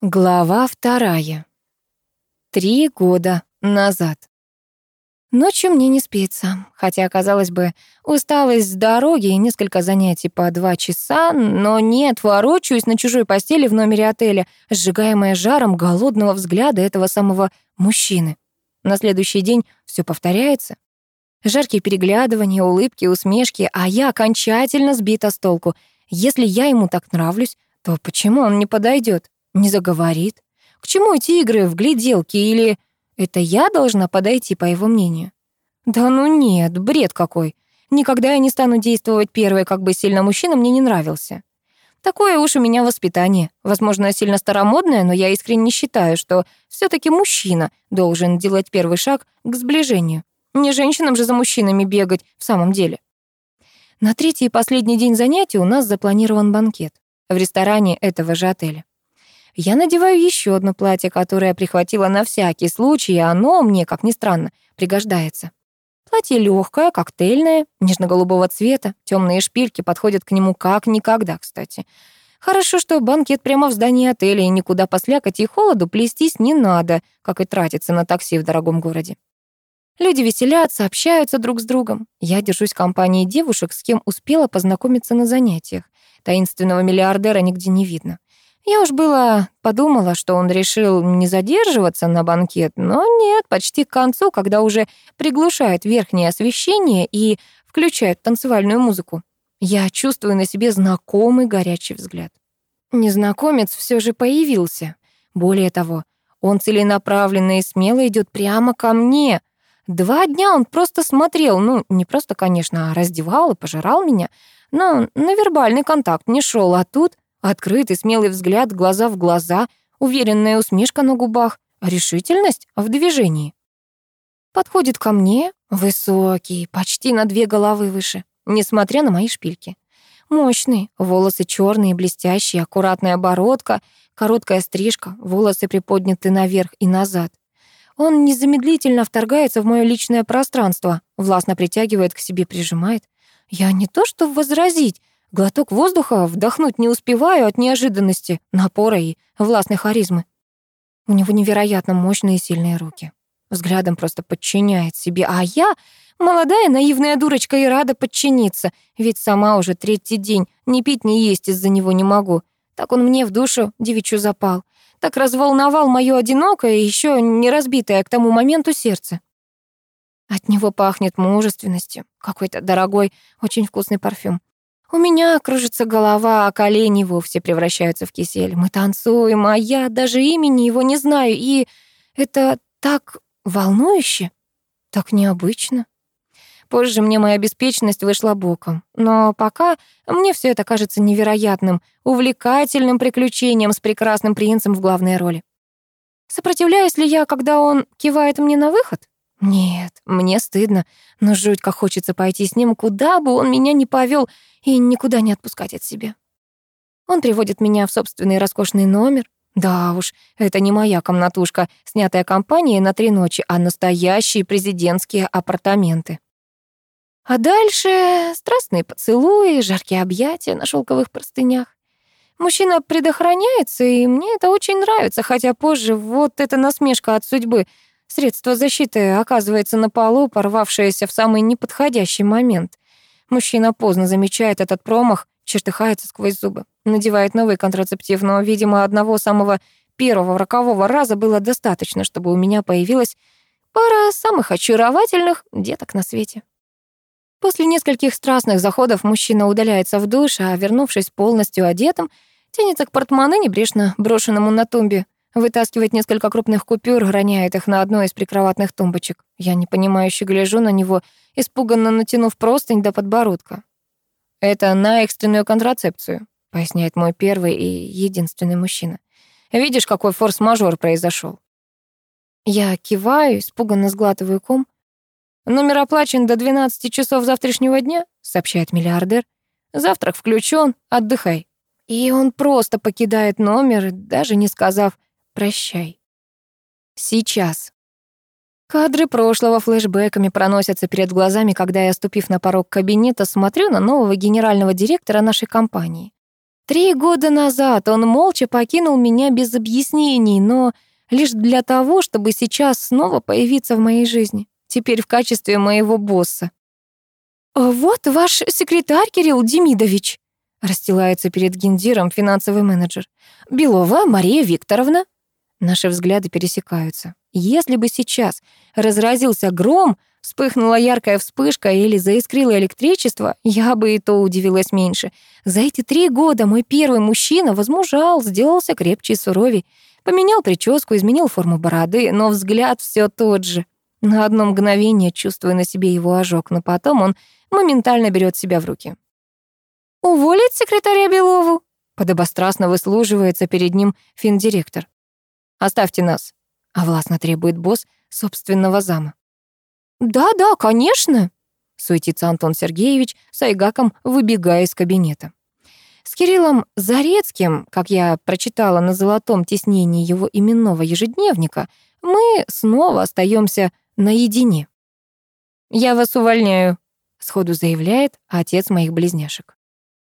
Глава вторая. Три года назад. Ночью мне не спится, хотя, казалось бы, усталость с дороги и несколько занятий по два часа, но нет, ворочаюсь на чужой постели в номере отеля, сжигаемая жаром голодного взгляда этого самого мужчины. На следующий день все повторяется. Жаркие переглядывания, улыбки, усмешки, а я окончательно сбита с толку. Если я ему так нравлюсь, то почему он не подойдет? Не заговорит? К чему эти игры в гляделки или это я должна подойти, по его мнению? Да ну нет, бред какой. Никогда я не стану действовать первой, как бы сильно мужчина мне не нравился. Такое уж у меня воспитание. Возможно, сильно старомодное, но я искренне считаю, что все таки мужчина должен делать первый шаг к сближению. Не женщинам же за мужчинами бегать в самом деле. На третий и последний день занятий у нас запланирован банкет в ресторане этого же отеля. Я надеваю еще одно платье, которое прихватила на всякий случай, и оно мне, как ни странно, пригождается. Платье легкое, коктейльное, нежно-голубого цвета, темные шпильки подходят к нему как никогда, кстати. Хорошо, что банкет прямо в здании отеля, и никуда по слякоти и холоду плестись не надо, как и тратиться на такси в дорогом городе. Люди веселятся, общаются друг с другом. Я держусь компанией девушек, с кем успела познакомиться на занятиях. Таинственного миллиардера нигде не видно. Я уж было подумала, что он решил не задерживаться на банкет, но нет, почти к концу, когда уже приглушают верхнее освещение и включают танцевальную музыку. Я чувствую на себе знакомый горячий взгляд. Незнакомец все же появился. Более того, он целенаправленно и смело идет прямо ко мне. Два дня он просто смотрел, ну, не просто, конечно, а раздевал и пожирал меня, но на вербальный контакт не шел, а тут Открытый, смелый взгляд, глаза в глаза, уверенная усмешка на губах, решительность в движении. Подходит ко мне, высокий, почти на две головы выше, несмотря на мои шпильки. Мощный, волосы черные, блестящие, аккуратная бородка, короткая стрижка, волосы приподняты наверх и назад. Он незамедлительно вторгается в мое личное пространство, властно притягивает к себе, прижимает. Я не то что возразить, Глоток воздуха вдохнуть не успеваю от неожиданности, напора и властной харизмы. У него невероятно мощные и сильные руки. Взглядом просто подчиняет себе, а я молодая наивная дурочка и рада подчиниться, ведь сама уже третий день ни пить, ни есть из-за него не могу. Так он мне в душу девичью запал. Так разволновал моё одинокое и ещё не разбитое к тому моменту сердце. От него пахнет мужественностью, какой-то дорогой, очень вкусный парфюм. У меня кружится голова, а колени вовсе превращаются в кисель. Мы танцуем, а я даже имени его не знаю, и это так волнующе, так необычно. Позже мне моя беспечность вышла боком, но пока мне все это кажется невероятным, увлекательным приключением с прекрасным принцем в главной роли. Сопротивляюсь ли я, когда он кивает мне на выход? Нет, мне стыдно, но жуть как хочется пойти с ним, куда бы он меня ни повел, и никуда не отпускать от себя. Он приводит меня в собственный роскошный номер. Да уж, это не моя комнатушка, снятая компанией на три ночи, а настоящие президентские апартаменты. А дальше страстные поцелуи, жаркие объятия на шелковых простынях. Мужчина предохраняется, и мне это очень нравится, хотя позже вот эта насмешка от судьбы — Средство защиты оказывается на полу, порвавшееся в самый неподходящий момент. Мужчина поздно замечает этот промах, чертыхается сквозь зубы, надевает новый контрацептив, но, видимо, одного самого первого рокового раза было достаточно, чтобы у меня появилась пара самых очаровательных деток на свете. После нескольких страстных заходов мужчина удаляется в душ, а, вернувшись полностью одетым, тянется к портмоне, небрежно брошенному на тумбе. Вытаскивает несколько крупных купюр, роняет их на одну из прикроватных тумбочек. Я непонимающе гляжу на него, испуганно натянув простынь до подбородка. «Это на экстренную контрацепцию», — поясняет мой первый и единственный мужчина. «Видишь, какой форс-мажор произошел? Я киваю, испуганно сглатываю ком. «Номер оплачен до 12 часов завтрашнего дня», — сообщает миллиардер. «Завтрак включен, отдыхай». И он просто покидает номер, даже не сказав Прощай. Сейчас. Кадры прошлого флешбэками проносятся перед глазами, когда я, ступив на порог кабинета, смотрю на нового генерального директора нашей компании. Три года назад он молча покинул меня без объяснений, но лишь для того, чтобы сейчас снова появиться в моей жизни, теперь в качестве моего босса. «Вот ваш секретарь Кирилл Демидович», расстилается перед гендиром финансовый менеджер. «Белова Мария Викторовна». Наши взгляды пересекаются. Если бы сейчас разразился гром, вспыхнула яркая вспышка или заискрило электричество, я бы и то удивилась меньше. За эти три года мой первый мужчина возмужал, сделался крепче и суровей. Поменял прическу, изменил форму бороды, но взгляд все тот же. На одно мгновение чувствую на себе его ожог, но потом он моментально берет себя в руки. «Уволить секретаря Белову?» Подобострастно выслуживается перед ним финдиректор. «Оставьте нас», — а властно требует босс собственного зама. «Да-да, конечно», — суетится Антон Сергеевич с Айгаком, выбегая из кабинета. С Кириллом Зарецким, как я прочитала на золотом тиснении его именного ежедневника, мы снова остаемся наедине. «Я вас увольняю», — сходу заявляет отец моих близняшек.